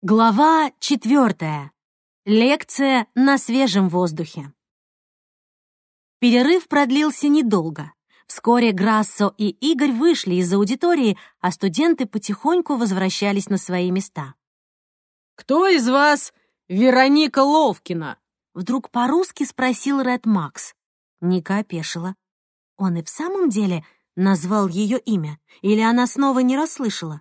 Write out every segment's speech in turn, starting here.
Глава четвертая. Лекция на свежем воздухе. Перерыв продлился недолго. Вскоре Грассо и Игорь вышли из аудитории, а студенты потихоньку возвращались на свои места. «Кто из вас Вероника Ловкина?» Вдруг по-русски спросил Ред Макс. Ника опешила. Он и в самом деле назвал ее имя, или она снова не расслышала?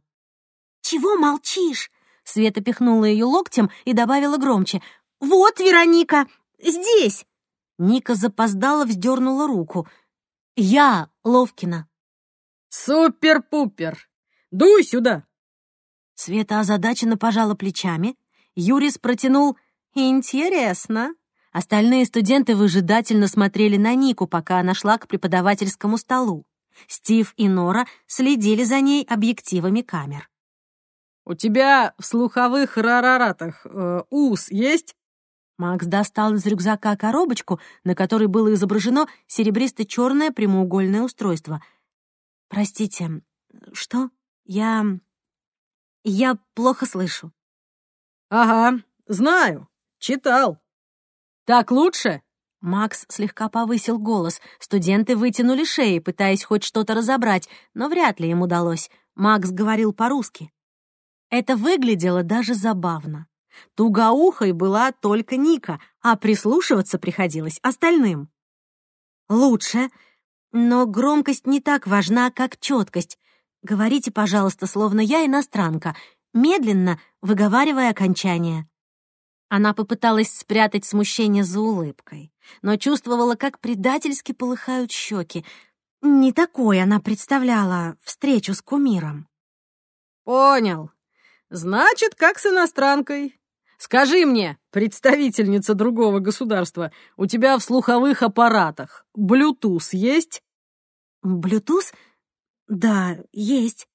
«Чего молчишь?» Света пихнула ее локтем и добавила громче. «Вот, Вероника, здесь!» Ника запоздала, вздернула руку. «Я Ловкина». «Супер-пупер! Дуй сюда!» Света озадаченно пожала плечами. Юрис протянул «Интересно». Остальные студенты выжидательно смотрели на Нику, пока она шла к преподавательскому столу. Стив и Нора следили за ней объективами камер. «У тебя в слуховых рараратах э, ус есть?» Макс достал из рюкзака коробочку, на которой было изображено серебристо-черное прямоугольное устройство. «Простите, что? Я... я плохо слышу». «Ага, знаю. Читал. Так лучше?» Макс слегка повысил голос. Студенты вытянули шеи, пытаясь хоть что-то разобрать, но вряд ли им удалось. Макс говорил по-русски. Это выглядело даже забавно. Тугоухой была только Ника, а прислушиваться приходилось остальным. «Лучше, но громкость не так важна, как четкость. Говорите, пожалуйста, словно я иностранка, медленно выговаривая окончание». Она попыталась спрятать смущение за улыбкой, но чувствовала, как предательски полыхают щеки. Не такой она представляла встречу с кумиром. «Понял. Значит, как с иностранкой. Скажи мне, представительница другого государства, у тебя в слуховых аппаратах Bluetooth есть?» «Блютуз? Да, есть».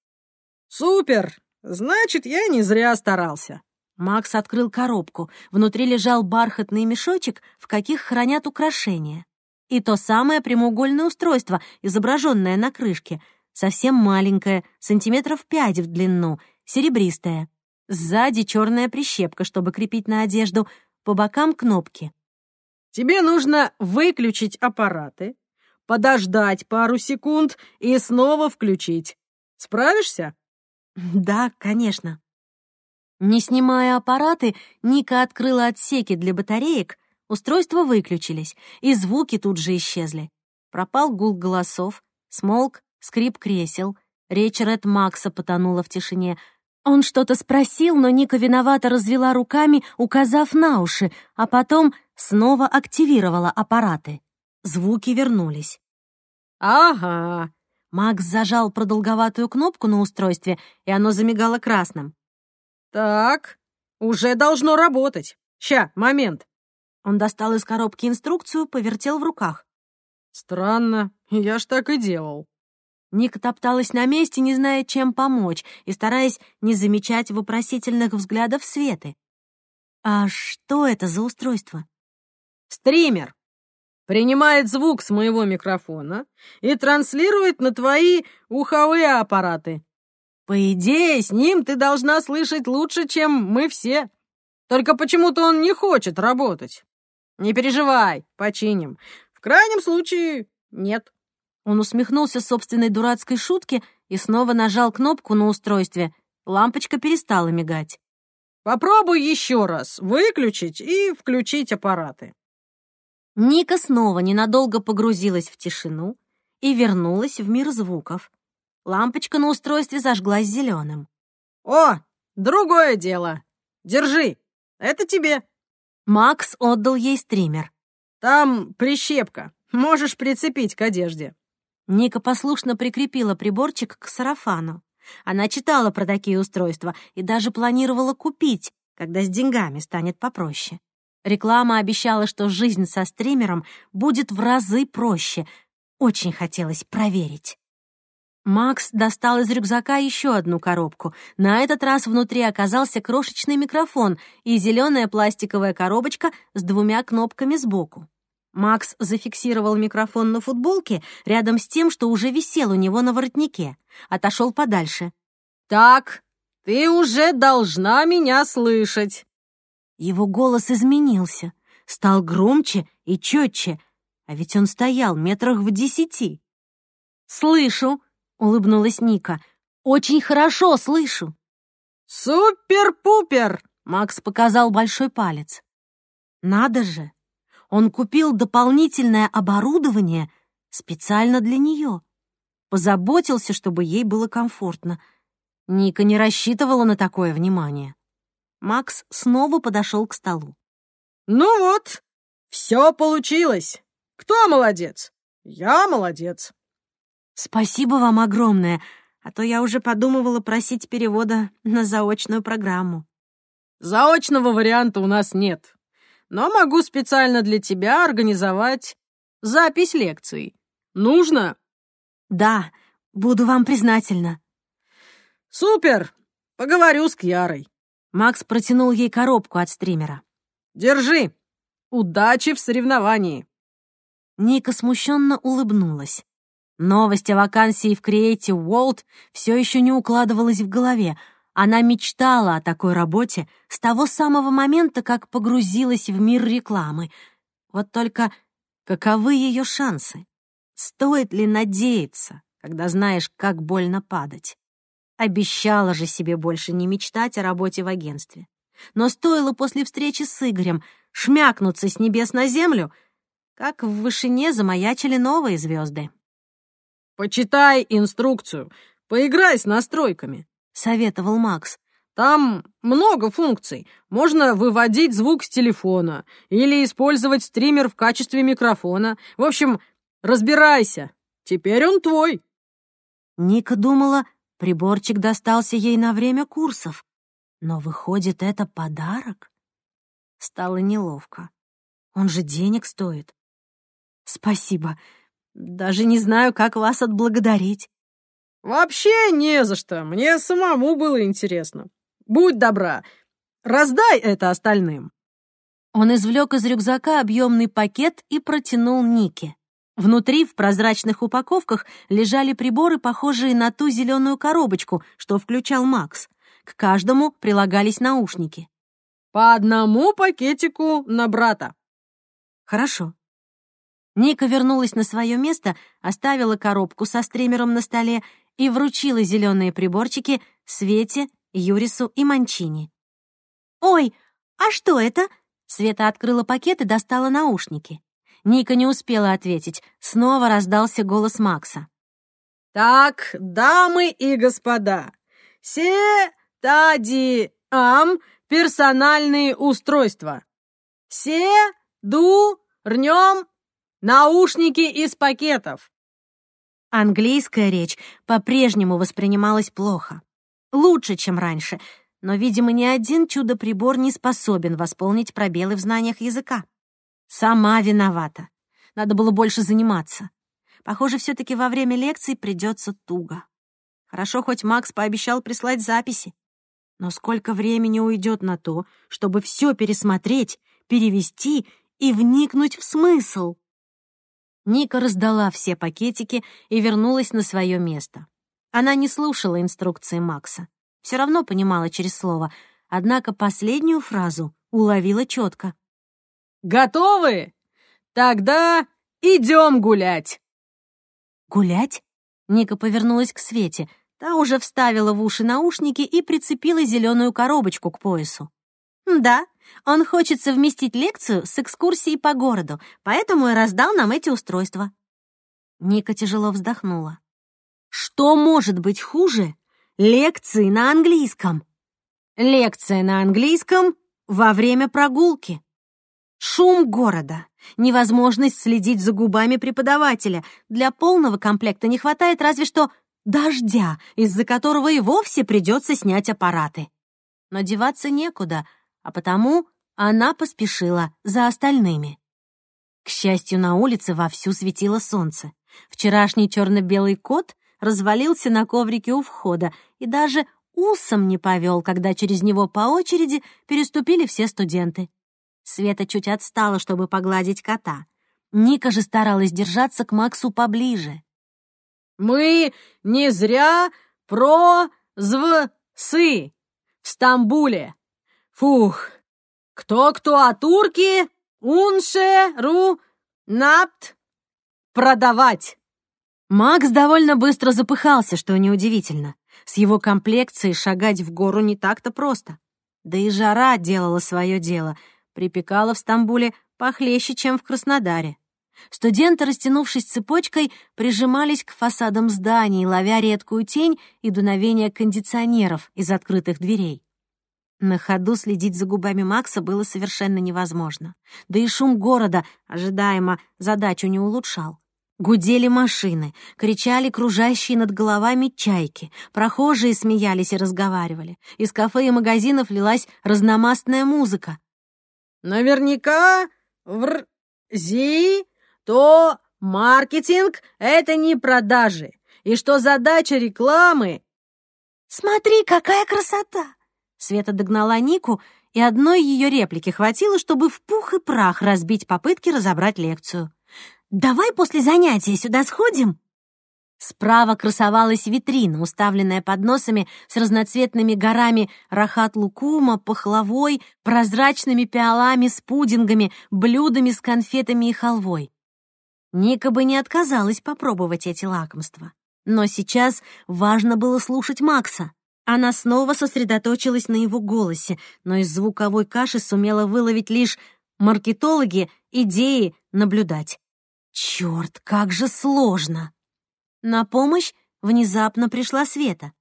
«Супер! Значит, я не зря старался. Макс открыл коробку. Внутри лежал бархатный мешочек, в каких хранят украшения. И то самое прямоугольное устройство, изображенное на крышке. Совсем маленькое, сантиметров пять в длину, серебристое. Сзади черная прищепка, чтобы крепить на одежду, по бокам кнопки. Тебе нужно выключить аппараты, подождать пару секунд и снова включить. Справишься? Да, конечно. Не снимая аппараты, Ника открыла отсеки для батареек, устройства выключились, и звуки тут же исчезли. Пропал гул голосов, смолк скрип кресел, речь Ред Макса потонула в тишине. Он что-то спросил, но Ника виновато развела руками, указав на уши, а потом снова активировала аппараты. Звуки вернулись. «Ага», Макс зажал продолговатую кнопку на устройстве, и оно замигало красным. «Так, уже должно работать. Ща, момент». Он достал из коробки инструкцию, повертел в руках. «Странно, я ж так и делал». Ника топталась на месте, не зная, чем помочь, и стараясь не замечать вопросительных взглядов Светы. «А что это за устройство?» «Стример. Принимает звук с моего микрофона и транслирует на твои уховые аппараты. По идее, с ним ты должна слышать лучше, чем мы все. Только почему-то он не хочет работать. Не переживай, починим. В крайнем случае, нет. Он усмехнулся собственной дурацкой шутке и снова нажал кнопку на устройстве. Лампочка перестала мигать. Попробуй еще раз выключить и включить аппараты. Ника снова ненадолго погрузилась в тишину и вернулась в мир звуков. Лампочка на устройстве зажглась зеленым. «О, другое дело. Держи. Это тебе». Макс отдал ей стример. «Там прищепка. Можешь прицепить к одежде». Ника послушно прикрепила приборчик к сарафану. Она читала про такие устройства и даже планировала купить, когда с деньгами станет попроще. Реклама обещала, что жизнь со стримером будет в разы проще. Очень хотелось проверить. Макс достал из рюкзака еще одну коробку. На этот раз внутри оказался крошечный микрофон и зеленая пластиковая коробочка с двумя кнопками сбоку. Макс зафиксировал микрофон на футболке рядом с тем, что уже висел у него на воротнике. Отошел подальше. «Так, ты уже должна меня слышать». Его голос изменился, стал громче и четче, а ведь он стоял метрах в десяти. «Слышу», — улыбнулась Ника, — «очень хорошо слышу». «Супер-пупер!» — Макс показал большой палец. «Надо же! Он купил дополнительное оборудование специально для нее. Позаботился, чтобы ей было комфортно. Ника не рассчитывала на такое внимание. Макс снова подошел к столу. «Ну вот, все получилось. Кто молодец? Я молодец». «Спасибо вам огромное, а то я уже подумывала просить перевода на заочную программу». «Заочного варианта у нас нет но могу специально для тебя организовать запись лекций. Нужно?» «Да, буду вам признательна». «Супер! Поговорю с Кьярой». Макс протянул ей коробку от стримера. «Держи! Удачи в соревновании!» Ника смущенно улыбнулась. Новость о вакансии в Creative World все еще не укладывалась в голове, она мечтала о такой работе с того самого момента, как погрузилась в мир рекламы. Вот только каковы ее шансы? Стоит ли надеяться, когда знаешь, как больно падать? Обещала же себе больше не мечтать о работе в агентстве. Но стоило после встречи с Игорем шмякнуться с небес на землю, как в вышине замаячили новые звезды. «Почитай инструкцию, поиграй с настройками», — советовал Макс. «Там много функций. Можно выводить звук с телефона или использовать стример в качестве микрофона. В общем, разбирайся. Теперь он твой». Ника думала, приборчик достался ей на время курсов. Но выходит, это подарок? Стало неловко. Он же денег стоит. Спасибо. Даже не знаю, как вас отблагодарить. «Вообще не за что. Мне самому было интересно. Будь добра, раздай это остальным». Он извлек из рюкзака объемный пакет и протянул Нике. Внутри, в прозрачных упаковках, лежали приборы, похожие на ту зеленую коробочку, что включал Макс. К каждому прилагались наушники. «По одному пакетику на брата». «Хорошо». Ника вернулась на свое место, оставила коробку со стримером на столе и вручила зеленые приборчики Свете, Юрису и Манчини. «Ой, а что это?» Света открыла пакет и достала наушники. Ника не успела ответить. Снова раздался голос Макса. «Так, дамы и господа, се тади ам персональные устройства. Се ду рнем наушники из пакетов. Английская речь по-прежнему воспринималась плохо. Лучше, чем раньше, но, видимо, ни один чудо-прибор не способен восполнить пробелы в знаниях языка. Сама виновата. Надо было больше заниматься. Похоже, все таки во время лекций придется туго. Хорошо, хоть Макс пообещал прислать записи. Но сколько времени уйдет на то, чтобы все пересмотреть, перевести и вникнуть в смысл? Ника раздала все пакетики и вернулась на свое место. Она не слушала инструкции Макса. Все равно понимала через слово, однако последнюю фразу уловила четко. «Готовы? Тогда идем гулять!» «Гулять?» Ника повернулась к Свете. Та уже вставила в уши наушники и прицепила зеленую коробочку к поясу. «Да, он хочет совместить лекцию с экскурсией по городу, поэтому и раздал нам эти устройства». Ника тяжело вздохнула. «Что может быть хуже лекции на английском?» «Лекция на английском во время прогулки». Шум города, невозможность следить за губами преподавателя. Для полного комплекта не хватает разве что дождя, из-за которого и вовсе придется снять аппараты. Но деваться некуда — а потому она поспешила за остальными. К счастью, на улице вовсю светило солнце. Вчерашний черно-белый кот развалился на коврике у входа и даже усом не повел, когда через него по очереди переступили все студенты. Света чуть отстала, чтобы погладить кота. Ника же старалась держаться к Максу поближе. «Мы не зря про зв сы в Стамбуле. Фух. Кто-кто, а турки? Унше, ру, напт. Продавать. Макс довольно быстро запыхался, что неудивительно. С его комплекцией шагать в гору не так-то просто. Да и жара делала свое дело. Припекала в Стамбуле похлеще, чем в Краснодаре. Студенты, растянувшись цепочкой, прижимались к фасадам зданий, ловя редкую тень и дуновение кондиционеров из открытых дверей. На ходу следить за губами Макса было совершенно невозможно. Да и шум города, ожидаемо, задачу не улучшал. Гудели машины, кричали кружащие над головами чайки, прохожие смеялись и разговаривали. Из кафе и магазинов лилась разномастная музыка. «Наверняка в Рзи то маркетинг — это не продажи, и что задача рекламы... «Смотри, какая красота!» Света догнала Нику, и одной ее реплики хватило, чтобы в пух и прах разбить попытки разобрать лекцию. «Давай после занятия сюда сходим?» Справа красовалась витрина, уставленная подносами с разноцветными горами рахат-лукума, пахлавой, прозрачными пиалами с пудингами, блюдами с конфетами и халвой. Ника бы не отказалась попробовать эти лакомства. Но сейчас важно было слушать Макса. Она снова сосредоточилась на его голосе, но из звуковой каши сумела выловить лишь маркетологи, идеи, наблюдать. Черт, как же сложно! На помощь внезапно пришла Света.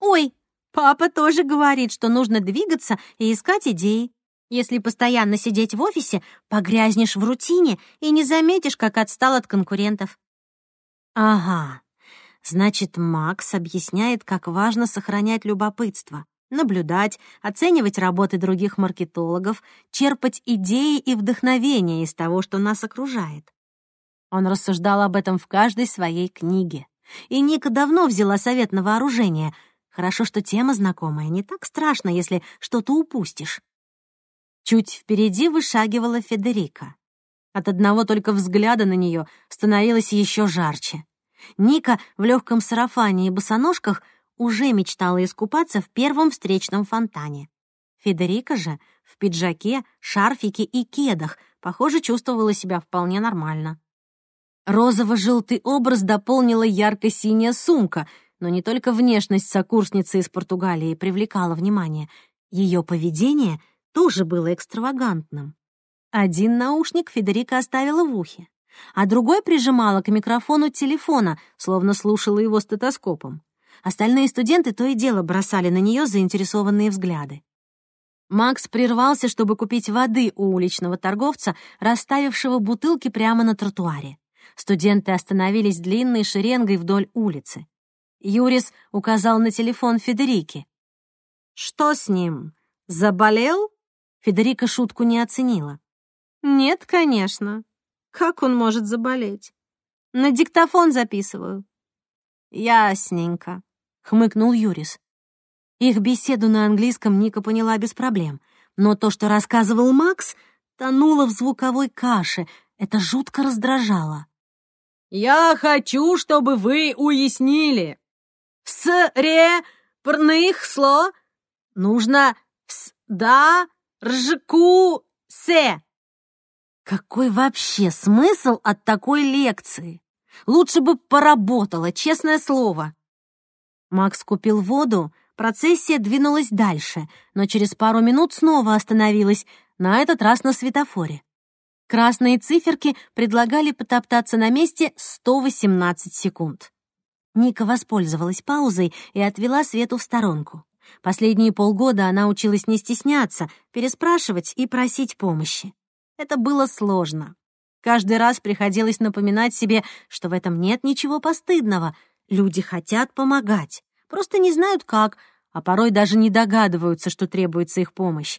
«Ой, папа тоже говорит, что нужно двигаться и искать идеи. Если постоянно сидеть в офисе, погрязнешь в рутине и не заметишь, как отстал от конкурентов. Ага, значит, Макс объясняет, как важно сохранять любопытство, наблюдать, оценивать работы других маркетологов, черпать идеи и вдохновение из того, что нас окружает. Он рассуждал об этом в каждой своей книге. И Ника давно взяла совет на вооружение. Хорошо, что тема знакомая, не так страшно, если что-то упустишь. Чуть впереди вышагивала Федерика. От одного только взгляда на нее становилось еще жарче. Ника в легком сарафане и босоножках уже мечтала искупаться в первом встречном фонтане. Федерика же в пиджаке, шарфике и кедах, похоже, чувствовала себя вполне нормально. Розово-желтый образ дополнила ярко-синяя сумка, но не только внешность сокурсницы из Португалии привлекала внимание. Ее поведение тоже было экстравагантным. Один наушник Федерика оставила в ухе, а другой прижимала к микрофону телефона, словно слушала его стетоскопом. Остальные студенты то и дело бросали на нее заинтересованные взгляды. Макс прервался, чтобы купить воды у уличного торговца, расставившего бутылки прямо на тротуаре. Студенты остановились длинной шеренгой вдоль улицы. Юрис указал на телефон Федерики. «Что с ним? Заболел?» Федерика шутку не оценила. «Нет, конечно. Как он может заболеть? На диктофон записываю». «Ясненько», — хмыкнул Юрис. Их беседу на английском Ника поняла без проблем, но то, что рассказывал Макс, тонуло в звуковой каше. Это жутко раздражало. «Я хочу, чтобы вы уяснили. С ре прных сло нужно с да ржку се. Какой вообще смысл от такой лекции? Лучше бы поработала, честное слово. Макс купил воду, процессия двинулась дальше, но через пару минут снова остановилась, на этот раз на светофоре. Красные циферки предлагали потоптаться на месте 118 секунд. Ника воспользовалась паузой и отвела Свету в сторонку. Последние полгода она училась не стесняться, переспрашивать и просить помощи. Это было сложно. Каждый раз приходилось напоминать себе, что в этом нет ничего постыдного. Люди хотят помогать, просто не знают как, а порой даже не догадываются, что требуется их помощь.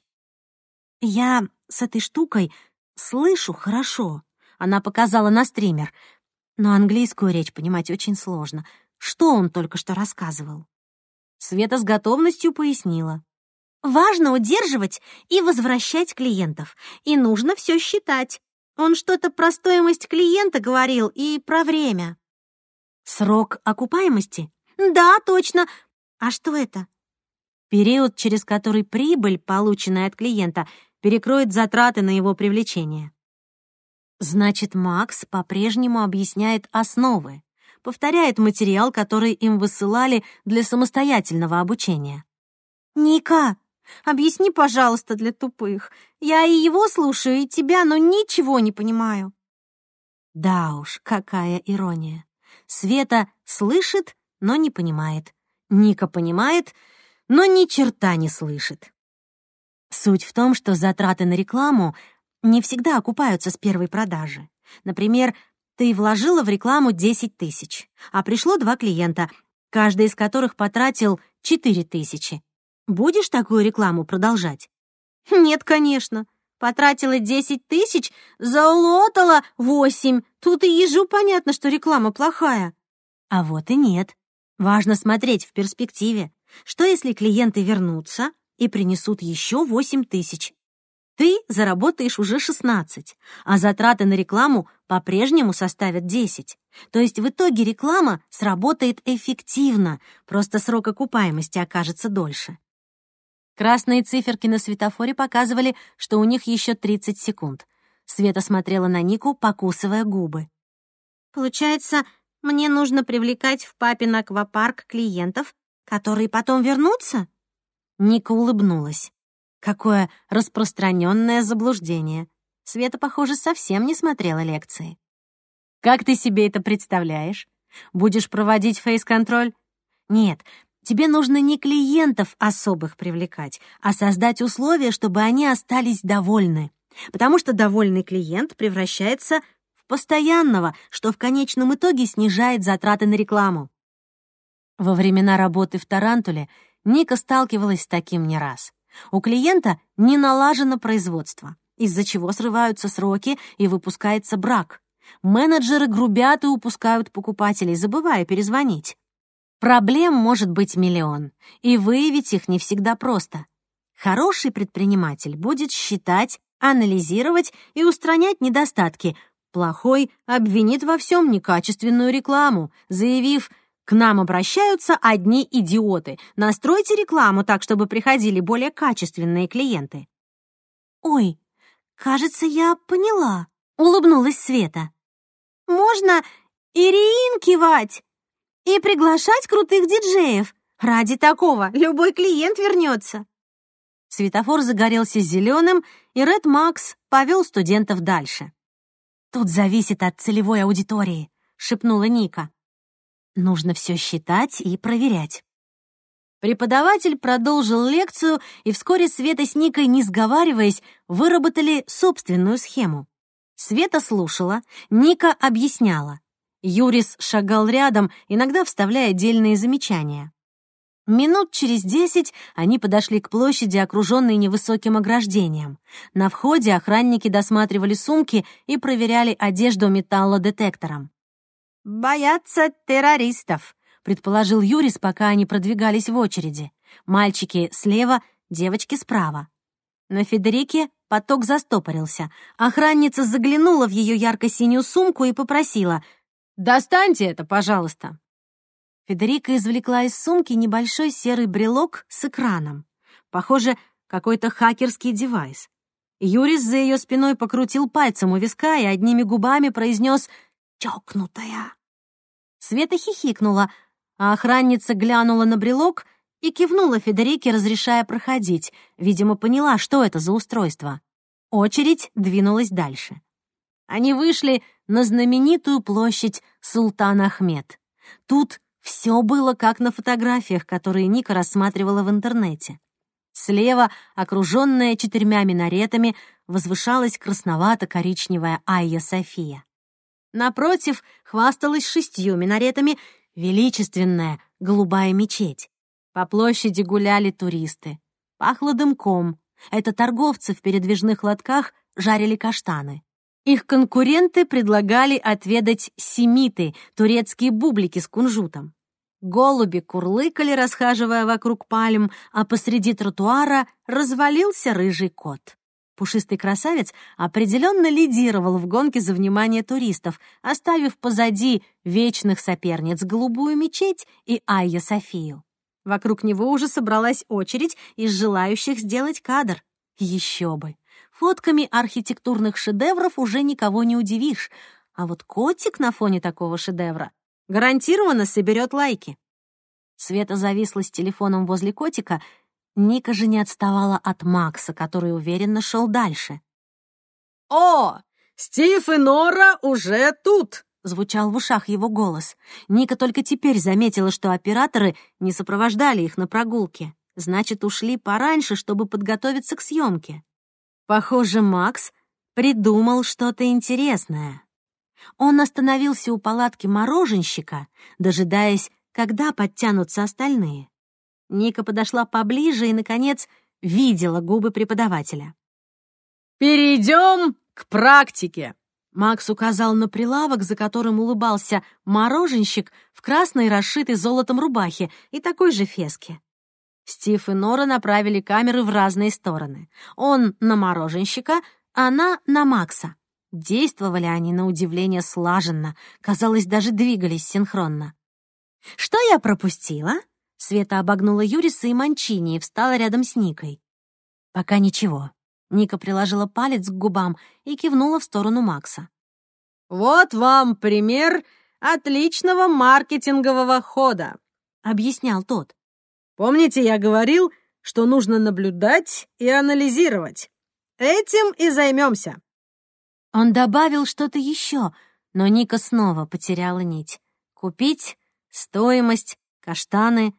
Я с этой штукой Слышу хорошо. Она показала на стример. Но английскую речь понимать очень сложно. Что он только что рассказывал? Света с готовностью пояснила. Важно удерживать и возвращать клиентов. И нужно все считать. Он что-то про стоимость клиента говорил и про время. Срок окупаемости? Да, точно. А что это? период, через который прибыль, полученная от клиента, перекроет затраты на его привлечение. Значит, Макс по-прежнему объясняет основы, повторяет материал, который им высылали для самостоятельного обучения. «Ника, объясни, пожалуйста, для тупых. Я и его слушаю, и тебя, но ничего не понимаю». Да уж, какая ирония. Света слышит, но не понимает. Ника понимает, но ни черта не слышит. Суть в том, что затраты на рекламу не всегда окупаются с первой продажи. Например, ты вложила в рекламу 10 тысяч, а пришло два клиента, каждый из которых потратил 4 тысячи. Будешь такую рекламу продолжать? Нет, конечно. Потратила 10 тысяч, заулотала 8. Тут и ежу понятно, что реклама плохая. А вот и нет. Важно смотреть в перспективе. Что если клиенты вернутся и принесут еще 8 тысяч? Ты заработаешь уже 16, а затраты на рекламу по-прежнему составят 10. То есть в итоге реклама сработает эффективно, просто срок окупаемости окажется дольше. Красные циферки на светофоре показывали, что у них еще 30 секунд. Света смотрела на Нику, покусывая губы. «Получается, мне нужно привлекать в папин аквапарк клиентов, которые потом вернутся?» Ника улыбнулась. Какое распространенное заблуждение. Света, похоже, совсем не смотрела лекции. Как ты себе это представляешь? Будешь проводить фейс-контроль? Нет, тебе нужно не клиентов особых привлекать, а создать условия, чтобы они остались довольны. Потому что довольный клиент превращается в постоянного, что в конечном итоге снижает затраты на рекламу. Во времена работы в Тарантуле Ника сталкивалась с таким не раз. У клиента не налажено производство, из-за чего срываются сроки и выпускается брак. Менеджеры грубят и упускают покупателей, забывая перезвонить. Проблем может быть миллион, и выявить их не всегда просто. Хороший предприниматель будет считать, анализировать и устранять недостатки. Плохой обвинит во всем некачественную рекламу, заявив к нам обращаются одни идиоты. Настройте рекламу так, чтобы приходили более качественные клиенты. Ой, кажется, я поняла. Улыбнулась Света. Можно Ириин кивать и приглашать крутых диджеев. Ради такого любой клиент вернется. Светофор загорелся зеленым, и Ред Макс повел студентов дальше. «Тут зависит от целевой аудитории», — шепнула Ника. Нужно все считать и проверять. Преподаватель продолжил лекцию, и вскоре Света с Никой, не сговариваясь, выработали собственную схему. Света слушала, Ника объясняла. Юрис шагал рядом, иногда вставляя отдельные замечания. Минут через десять они подошли к площади, окруженной невысоким ограждением. На входе охранники досматривали сумки и проверяли одежду металлодетектором. «Боятся террористов», — предположил Юрис, пока они продвигались в очереди. Мальчики слева, девочки справа. На Федерике поток застопорился. Охранница заглянула в ее ярко-синюю сумку и попросила «Достаньте это, пожалуйста». Федерика извлекла из сумки небольшой серый брелок с экраном. Похоже, какой-то хакерский девайс. Юрис за ее спиной покрутил пальцем у виска и одними губами произнес чокнутая». Света хихикнула, а охранница глянула на брелок и кивнула Федерике, разрешая проходить. Видимо, поняла, что это за устройство. Очередь двинулась дальше. Они вышли на знаменитую площадь Султан Ахмед. Тут все было как на фотографиях, которые Ника рассматривала в интернете. Слева, окруженная четырьмя минаретами, возвышалась красновато-коричневая Айя София. Напротив хвасталась шестью минаретами величественная голубая мечеть. По площади гуляли туристы. Пахло дымком. Это торговцы в передвижных лотках жарили каштаны. Их конкуренты предлагали отведать семиты, турецкие бублики с кунжутом. Голуби курлыкали, расхаживая вокруг пальм, а посреди тротуара развалился рыжий кот. Пушистый красавец определенно лидировал в гонке за внимание туристов, оставив позади вечных соперниц голубую мечеть и Айя Софию. Вокруг него уже собралась очередь из желающих сделать кадр. Еще бы! Фотками архитектурных шедевров уже никого не удивишь, а вот котик на фоне такого шедевра гарантированно соберет лайки. Света зависла с телефоном возле котика. Ника же не отставала от Макса, который уверенно шел дальше. «О, Стив и Нора уже тут!» — звучал в ушах его голос. Ника только теперь заметила, что операторы не сопровождали их на прогулке. Значит, ушли пораньше, чтобы подготовиться к съемке. Похоже, Макс придумал что-то интересное. Он остановился у палатки мороженщика, дожидаясь, когда подтянутся остальные. Ника подошла поближе и, наконец, видела губы преподавателя. «Перейдем к практике!» Макс указал на прилавок, за которым улыбался мороженщик в красной расшитой золотом рубахе и такой же феске. Стив и Нора направили камеры в разные стороны. Он на мороженщика, она на Макса. Действовали они на удивление слаженно, казалось, даже двигались синхронно. «Что я пропустила?» Света обогнула Юриса и Манчини и встала рядом с Никой. «Пока ничего». Ника приложила палец к губам и кивнула в сторону Макса. «Вот вам пример отличного маркетингового хода», — объяснял тот. «Помните, я говорил, что нужно наблюдать и анализировать? Этим и займемся». Он добавил что-то еще, но Ника снова потеряла нить. Купить, стоимость, каштаны.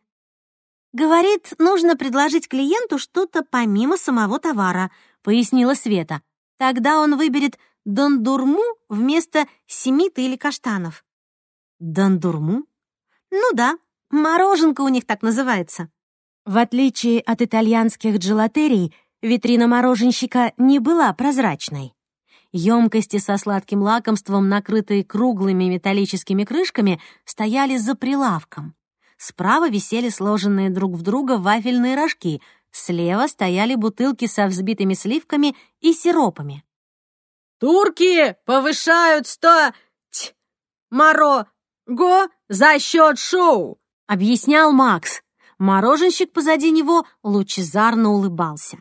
Говорит, нужно предложить клиенту что-то помимо самого товара, пояснила Света. Тогда он выберет дондурму вместо семиты или каштанов. Дондурму? Ну да, мороженка у них так называется. В отличие от итальянских джелатерий, витрина мороженщика не была прозрачной. Емкости со сладким лакомством, накрытые круглыми металлическими крышками, стояли за прилавком. Справа висели сложенные друг в друга вафельные рожки, слева стояли бутылки со взбитыми сливками и сиропами. «Турки повышают сто... Ть, моро... го за счет шоу!» — объяснял Макс. Мороженщик позади него лучезарно улыбался.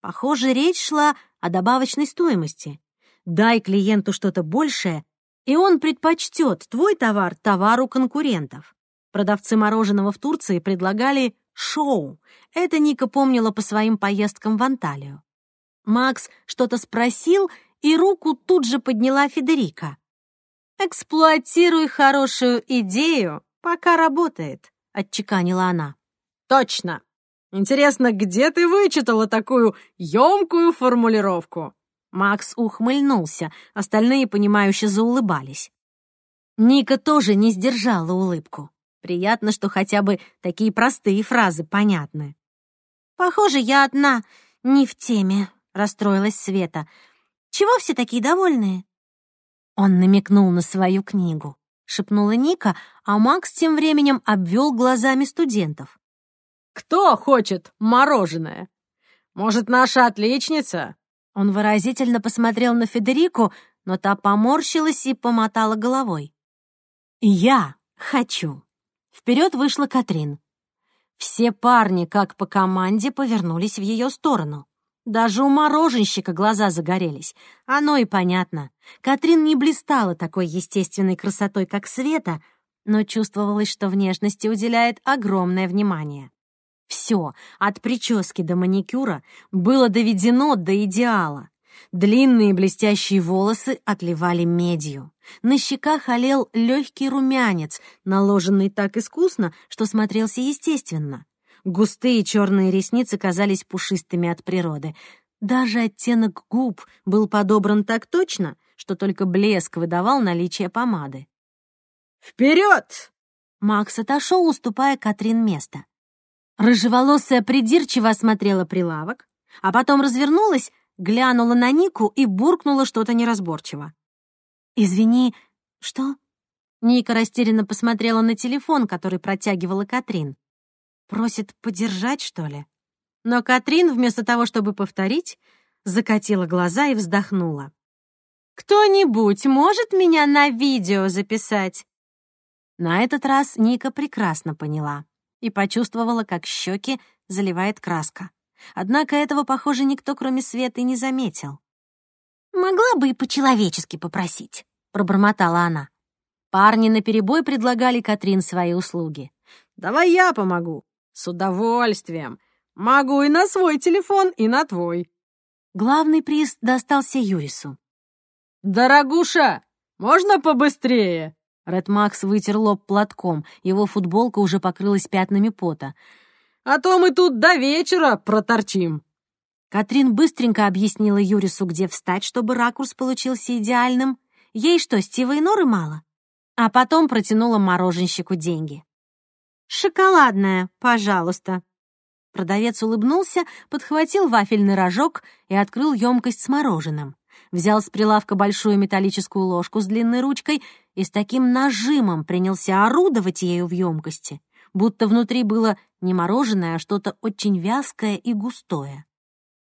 Похоже, речь шла о добавочной стоимости. Дай клиенту что-то большее, и он предпочтет твой товар товару конкурентов. Продавцы мороженого в Турции предлагали шоу. Это Ника помнила по своим поездкам в Анталию. Макс что-то спросил, и руку тут же подняла Федерика. «Эксплуатируй хорошую идею, пока работает», — отчеканила она. «Точно! Интересно, где ты вычитала такую емкую формулировку?» Макс ухмыльнулся, остальные, понимающе заулыбались. Ника тоже не сдержала улыбку. Приятно, что хотя бы такие простые фразы понятны. «Похоже, я одна не в теме», — расстроилась Света. «Чего все такие довольные?» Он намекнул на свою книгу, шепнула Ника, а Макс тем временем обвел глазами студентов. «Кто хочет мороженое? Может, наша отличница?» Он выразительно посмотрел на Федерику, но та поморщилась и помотала головой. «Я хочу». Вперед вышла Катрин. Все парни, как по команде, повернулись в ее сторону. Даже у мороженщика глаза загорелись. Оно и понятно. Катрин не блистала такой естественной красотой, как Света, но чувствовалось, что внешности уделяет огромное внимание. Все, от прически до маникюра, было доведено до идеала. Длинные блестящие волосы отливали медью. На щеках олел легкий румянец, наложенный так искусно, что смотрелся естественно. Густые черные ресницы казались пушистыми от природы. Даже оттенок губ был подобран так точно, что только блеск выдавал наличие помады. «Вперед!» Макс отошел, уступая Катрин место. Рыжеволосая придирчиво осмотрела прилавок, а потом развернулась, глянула на Нику и буркнула что-то неразборчиво. «Извини, что?» Ника растерянно посмотрела на телефон, который протягивала Катрин. «Просит подержать, что ли?» Но Катрин, вместо того, чтобы повторить, закатила глаза и вздохнула. «Кто-нибудь может меня на видео записать?» На этот раз Ника прекрасно поняла. и почувствовала, как щеки заливает краска. Однако этого, похоже, никто, кроме Светы, не заметил. «Могла бы и по-человечески попросить», — пробормотала она. Парни наперебой предлагали Катрин свои услуги. «Давай я помогу». «С удовольствием. Могу и на свой телефон, и на твой». Главный приз достался Юрису. «Дорогуша, можно побыстрее?» Ред Макс вытер лоб платком, его футболка уже покрылась пятнами пота. «А то мы тут до вечера проторчим». Катрин быстренько объяснила Юрису, где встать, чтобы ракурс получился идеальным. Ей что, Стива и Норы мало? А потом протянула мороженщику деньги. «Шоколадная, пожалуйста». Продавец улыбнулся, подхватил вафельный рожок и открыл емкость с мороженым взял с прилавка большую металлическую ложку с длинной ручкой и с таким нажимом принялся орудовать ею в емкости, будто внутри было не мороженое, а что-то очень вязкое и густое.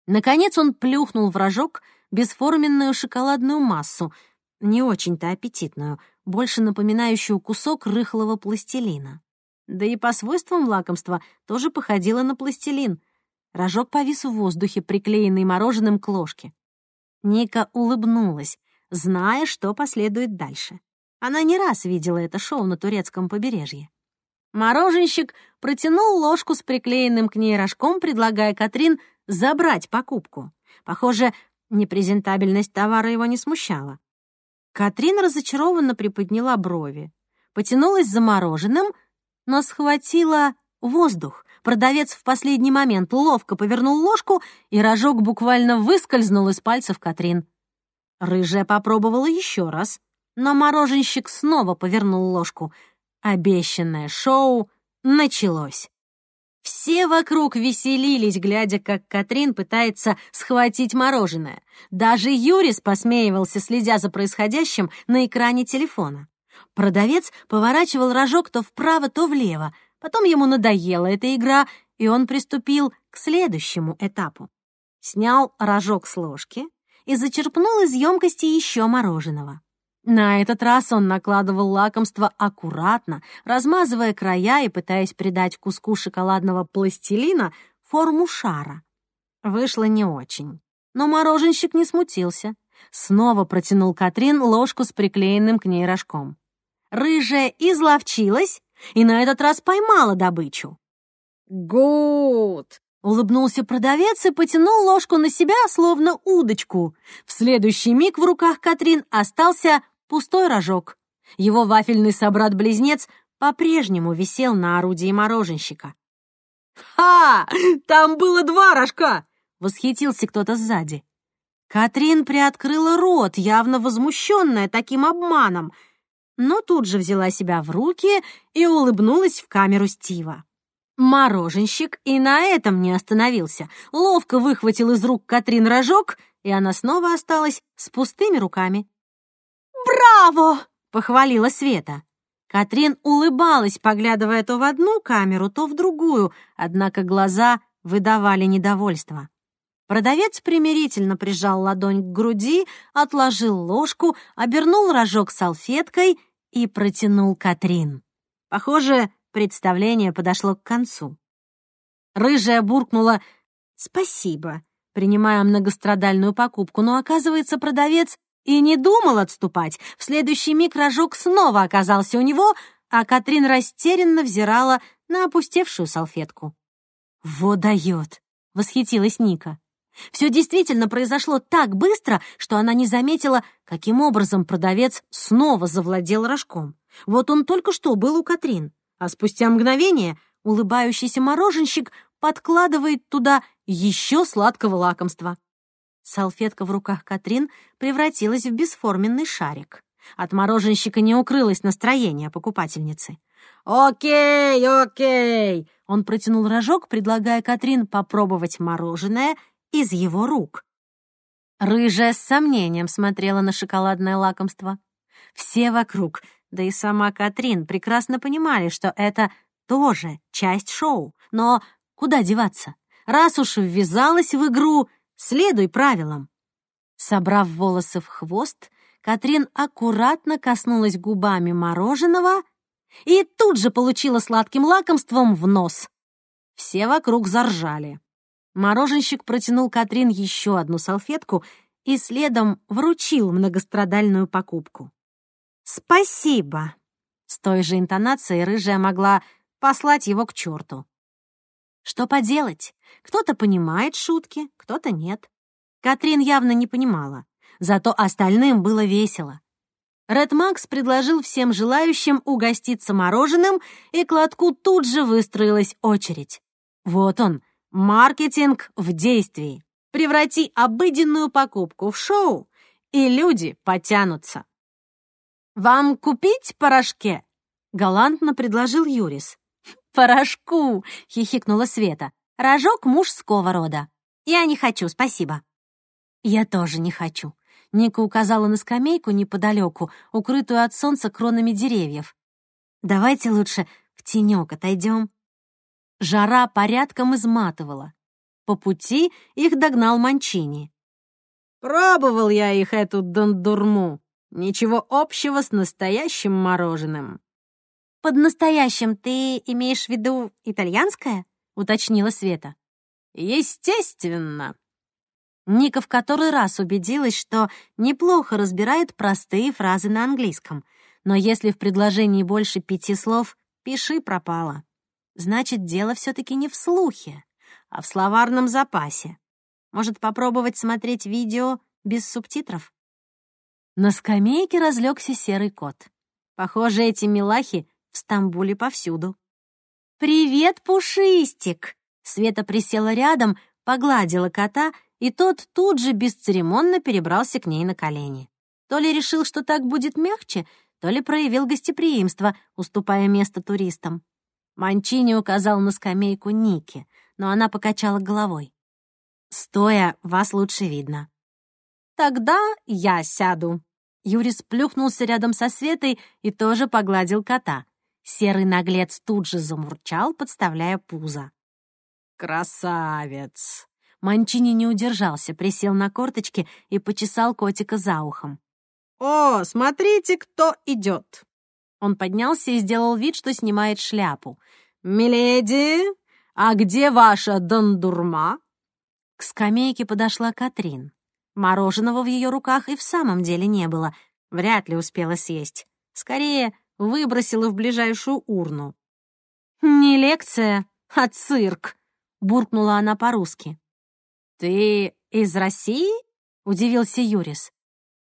Наконец он плюхнул в рожок бесформенную шоколадную массу, не очень-то аппетитную, больше напоминающую кусок рыхлого пластилина. Да и по свойствам лакомства тоже походило на пластилин. Рожок повис в воздухе, приклеенный мороженым к ложке. Ника улыбнулась, зная, что последует дальше. Она не раз видела это шоу на турецком побережье. Мороженщик протянул ложку с приклеенным к ней рожком, предлагая Катрин забрать покупку. Похоже, непрезентабельность товара его не смущала. Катрин разочарованно приподняла брови, потянулась за мороженым, но схватила воздух, Продавец в последний момент ловко повернул ложку, и рожок буквально выскользнул из пальцев Катрин. Рыжая попробовала еще раз, но мороженщик снова повернул ложку. Обещанное шоу началось. Все вокруг веселились, глядя, как Катрин пытается схватить мороженое. Даже Юрис посмеивался, следя за происходящим на экране телефона. Продавец поворачивал рожок то вправо, то влево, Потом ему надоела эта игра, и он приступил к следующему этапу. Снял рожок с ложки и зачерпнул из емкости еще мороженого. На этот раз он накладывал лакомство аккуратно, размазывая края и пытаясь придать куску шоколадного пластилина форму шара. Вышло не очень, но мороженщик не смутился. Снова протянул Катрин ложку с приклеенным к ней рожком. Рыжая изловчилась и на этот раз поймала добычу. «Гуд!» — улыбнулся продавец и потянул ложку на себя, словно удочку. В следующий миг в руках Катрин остался пустой рожок. Его вафельный собрат-близнец по-прежнему висел на орудии мороженщика. «Ха! Там было два рожка!» — восхитился кто-то сзади. Катрин приоткрыла рот, явно возмущенная таким обманом — но тут же взяла себя в руки и улыбнулась в камеру Стива. Мороженщик и на этом не остановился. Ловко выхватил из рук Катрин рожок, и она снова осталась с пустыми руками. «Браво!» — похвалила Света. Катрин улыбалась, поглядывая то в одну камеру, то в другую, однако глаза выдавали недовольство. Продавец примирительно прижал ладонь к груди, отложил ложку, обернул рожок салфеткой и протянул Катрин. Похоже, представление подошло к концу. Рыжая буркнула «Спасибо», принимая многострадальную покупку, но, оказывается, продавец и не думал отступать. В следующий миг рожок снова оказался у него, а Катрин растерянно взирала на опустевшую салфетку. «Вот дает!» — восхитилась Ника. Все действительно произошло так быстро, что она не заметила, каким образом продавец снова завладел рожком. Вот он только что был у Катрин, а спустя мгновение улыбающийся мороженщик подкладывает туда еще сладкого лакомства. Салфетка в руках Катрин превратилась в бесформенный шарик. От мороженщика не укрылось настроение покупательницы. «Окей, окей!» Он протянул рожок, предлагая Катрин попробовать мороженое из его рук. Рыжая с сомнением смотрела на шоколадное лакомство. Все вокруг, да и сама Катрин, прекрасно понимали, что это тоже часть шоу. Но куда деваться? Раз уж ввязалась в игру, следуй правилам. Собрав волосы в хвост, Катрин аккуратно коснулась губами мороженого и тут же получила сладким лакомством в нос. Все вокруг заржали. Мороженщик протянул Катрин еще одну салфетку и следом вручил многострадальную покупку. «Спасибо!» С той же интонацией рыжая могла послать его к черту. Что поделать? Кто-то понимает шутки, кто-то нет. Катрин явно не понимала, зато остальным было весело. Ред Макс предложил всем желающим угоститься мороженым, и к лотку тут же выстроилась очередь. Вот он, маркетинг в действии. Преврати обыденную покупку в шоу, и люди потянутся. «Вам купить порошке?» — галантно предложил Юрис. «Порошку!» — хихикнула Света. «Рожок мужского рода. Я не хочу, спасибо». «Я тоже не хочу», Ника указала на скамейку неподалеку, укрытую от солнца кронами деревьев. «Давайте лучше в тенек отойдем». Жара порядком изматывала. По пути их догнал Манчини. «Пробовал я их, эту дондурму. Ничего общего с настоящим мороженым». «Под настоящим ты имеешь в виду итальянское?» — уточнила Света. «Естественно», Ника в который раз убедилась, что неплохо разбирает простые фразы на английском. Но если в предложении больше пяти слов, пиши пропало. Значит, дело все таки не в слухе, а в словарном запасе. Может, попробовать смотреть видео без субтитров? На скамейке разлегся серый кот. Похоже, эти милахи в Стамбуле повсюду. «Привет, Пушистик!» Света присела рядом, погладила кота — и тот тут же бесцеремонно перебрался к ней на колени. То ли решил, что так будет мягче, то ли проявил гостеприимство, уступая место туристам. Манчини указал на скамейку Ники, но она покачала головой. «Стоя, вас лучше видно». «Тогда я сяду». Юрис плюхнулся рядом со Светой и тоже погладил кота. Серый наглец тут же замурчал, подставляя пузо. «Красавец!» Манчини не удержался, присел на корточки и почесал котика за ухом. «О, смотрите, кто идет!» Он поднялся и сделал вид, что снимает шляпу. «Миледи, а где ваша дондурма?» К скамейке подошла Катрин. Мороженого в ее руках и в самом деле не было. Вряд ли успела съесть. Скорее, выбросила в ближайшую урну. «Не лекция, а цирк», — буркнула она по-русски. «Ты из России?» — удивился Юрис.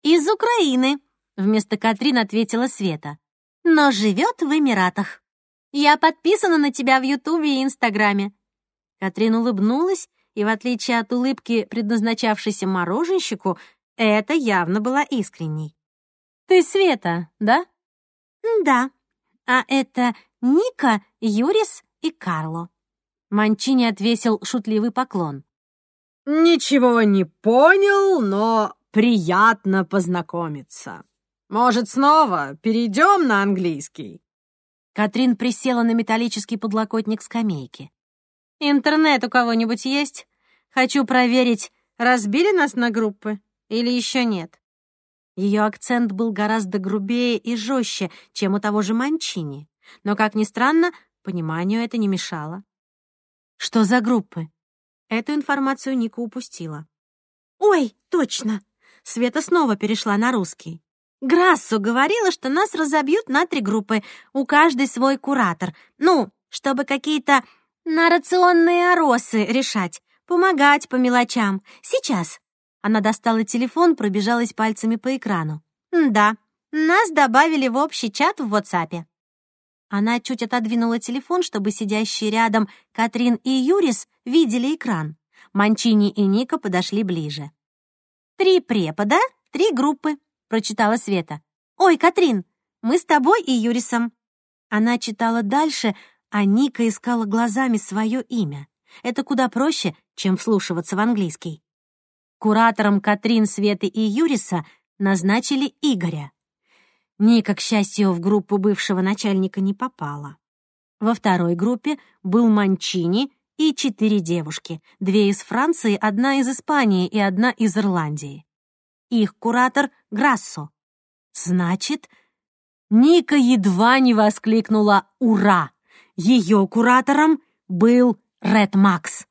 «Из Украины», — вместо Катрин ответила Света. «Но живет в Эмиратах. Я подписана на тебя в Ютубе и Инстаграме». Катрин улыбнулась, и в отличие от улыбки, предназначавшейся мороженщику, это явно была искренней. «Ты Света, да?» «Да. А это Ника, Юрис и Карло». Манчини отвесил шутливый поклон. «Ничего не понял, но приятно познакомиться. Может, снова перейдем на английский?» Катрин присела на металлический подлокотник скамейки. «Интернет у кого-нибудь есть? Хочу проверить, разбили нас на группы или еще нет?» Ее акцент был гораздо грубее и жестче, чем у того же Манчини. Но, как ни странно, пониманию это не мешало. «Что за группы?» Эту информацию Ника упустила. «Ой, точно!» Света снова перешла на русский. «Грассу говорила, что нас разобьют на три группы, у каждой свой куратор. Ну, чтобы какие-то нарационные оросы решать, помогать по мелочам. Сейчас». Она достала телефон, пробежалась пальцами по экрану. «Да, нас добавили в общий чат в WhatsApp». Она чуть отодвинула телефон, чтобы сидящие рядом Катрин и Юрис видели экран. Манчини и Ника подошли ближе. «Три препода, три группы», — прочитала Света. «Ой, Катрин, мы с тобой и Юрисом». Она читала дальше, а Ника искала глазами свое имя. Это куда проще, чем вслушиваться в английский. Куратором Катрин, Светы и Юриса назначили Игоря. Ника, к счастью, в группу бывшего начальника не попала. Во второй группе был Манчини и четыре девушки, две из Франции, одна из Испании и одна из Ирландии. Их куратор — Грассо. Значит, Ника едва не воскликнула «Ура!». Ее куратором был Ред Макс.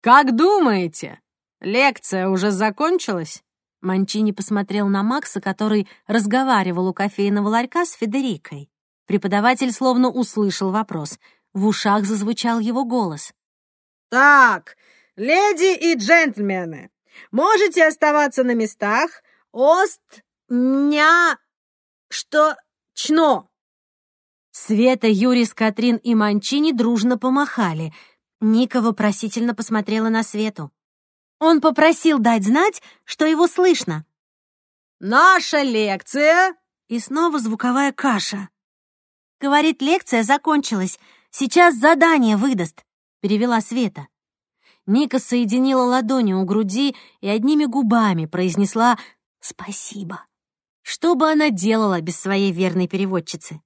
«Как думаете, лекция уже закончилась?» Манчини посмотрел на Макса, который разговаривал у кофейного ларька с Федерикой. Преподаватель словно услышал вопрос. В ушах зазвучал его голос. «Так, леди и джентльмены, можете оставаться на местах. Ост... ня... что... чно!» Света, Юрис, Катрин и Манчини дружно помахали. Ника вопросительно посмотрела на Свету. Он попросил дать знать, что его слышно. «Наша лекция!» И снова звуковая каша. Говорит, лекция закончилась. Сейчас задание выдаст, перевела Света. Ника соединила ладони у груди и одними губами произнесла «Спасибо». Что бы она делала без своей верной переводчицы?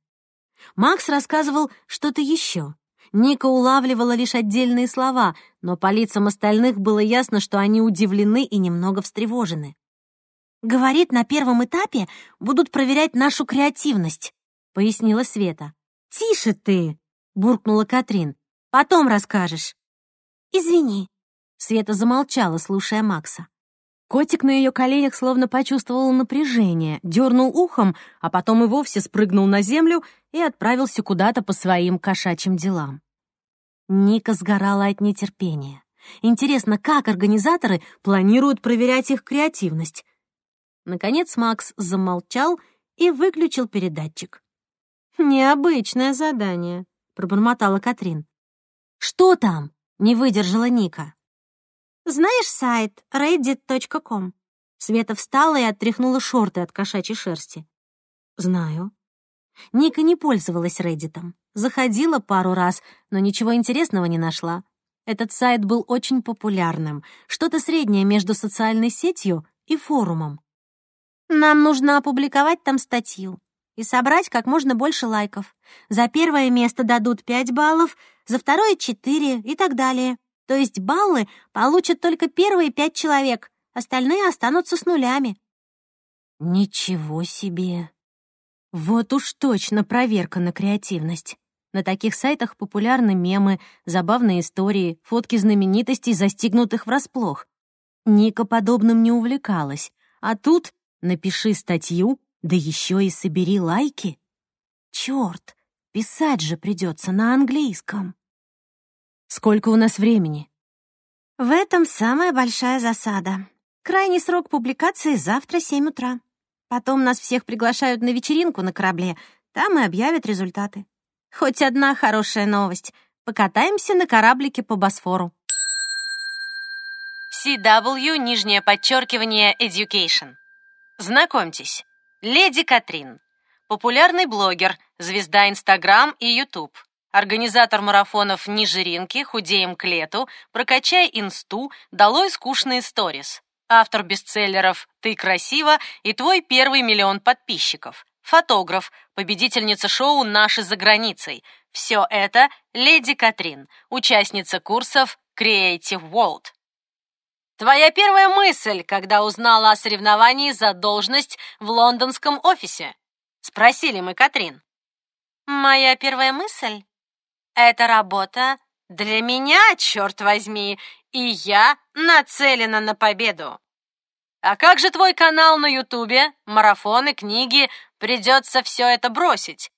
Макс рассказывал что-то еще. Ника улавливала лишь отдельные слова, но по лицам остальных было ясно, что они удивлены и немного встревожены. «Говорит, на первом этапе будут проверять нашу креативность», — пояснила Света. «Тише ты!» — буркнула Катрин. «Потом расскажешь». «Извини». Света замолчала, слушая Макса. Котик на ее коленях словно почувствовал напряжение, дернул ухом, а потом и вовсе спрыгнул на землю и отправился куда-то по своим кошачьим делам. Ника сгорала от нетерпения. Интересно, как организаторы планируют проверять их креативность? Наконец Макс замолчал и выключил передатчик. «Необычное задание», — пробормотала Катрин. «Что там?» — не выдержала Ника. Знаешь сайт reddit.com? Света встала и оттряхнула шорты от кошачьей шерсти. Знаю. Ника не пользовалась Реддитом. Заходила пару раз, но ничего интересного не нашла. Этот сайт был очень популярным, что-то среднее между социальной сетью и форумом. Нам нужно опубликовать там статью и собрать как можно больше лайков. За первое место дадут 5 баллов, за второе — 4 и так далее. То есть баллы получат только первые пять человек, остальные останутся с нулями. Ничего себе! Вот уж точно проверка на креативность. На таких сайтах популярны мемы, забавные истории, фотки знаменитостей, застигнутых врасплох. Ника подобным не увлекалась. А тут напиши статью, да еще и собери лайки. Черт, писать же придется на английском. Сколько у нас времени? В этом самая большая засада. Крайний срок публикации завтра 7 утра. Потом нас всех приглашают на вечеринку на корабле. Там и объявят результаты. Хоть одна хорошая новость. Покатаемся на кораблике по Босфору. CW, нижнее подчеркивание, Education. Знакомьтесь, Леди Катрин. Популярный блогер, звезда Инстаграм и Ютуб. Организатор марафонов «Не жиринки», «Худеем к лету», «Прокачай инсту», «Долой скучные сторис». Автор бестселлеров «Ты красива» и «Твой первый миллион подписчиков». Фотограф, победительница шоу «Наши за границей». Все это Леди Катрин, участница курсов Creative World. Твоя первая мысль, когда узнала о соревновании за должность в лондонском офисе? Спросили мы Катрин. Моя первая мысль? Эта работа для меня, черт возьми, и я нацелена на победу. А как же твой канал на Ютубе, марафоны, книги? Придется все это бросить.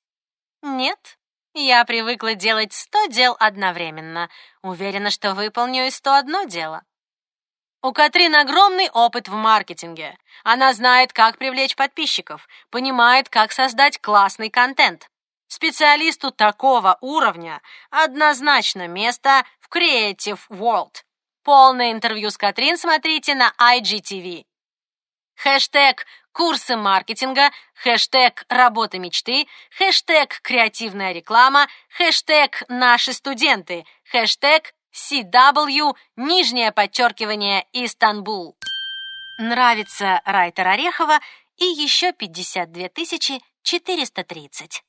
Нет, я привыкла делать сто дел одновременно. Уверена, что выполню и сто одно дело. У Катрин огромный опыт в маркетинге. Она знает, как привлечь подписчиков, понимает, как создать классный контент. Специалисту такого уровня однозначно место в Creative World. Полное интервью с Катрин смотрите на IGTV. Хэштег «Курсы маркетинга», хэштег «Работа мечты», хэштег «Креативная реклама», хэштег «Наши студенты», хэштег CW, нижнее подчеркивание, Истанбул. Нравится Райтер Орехова и еще 52 430.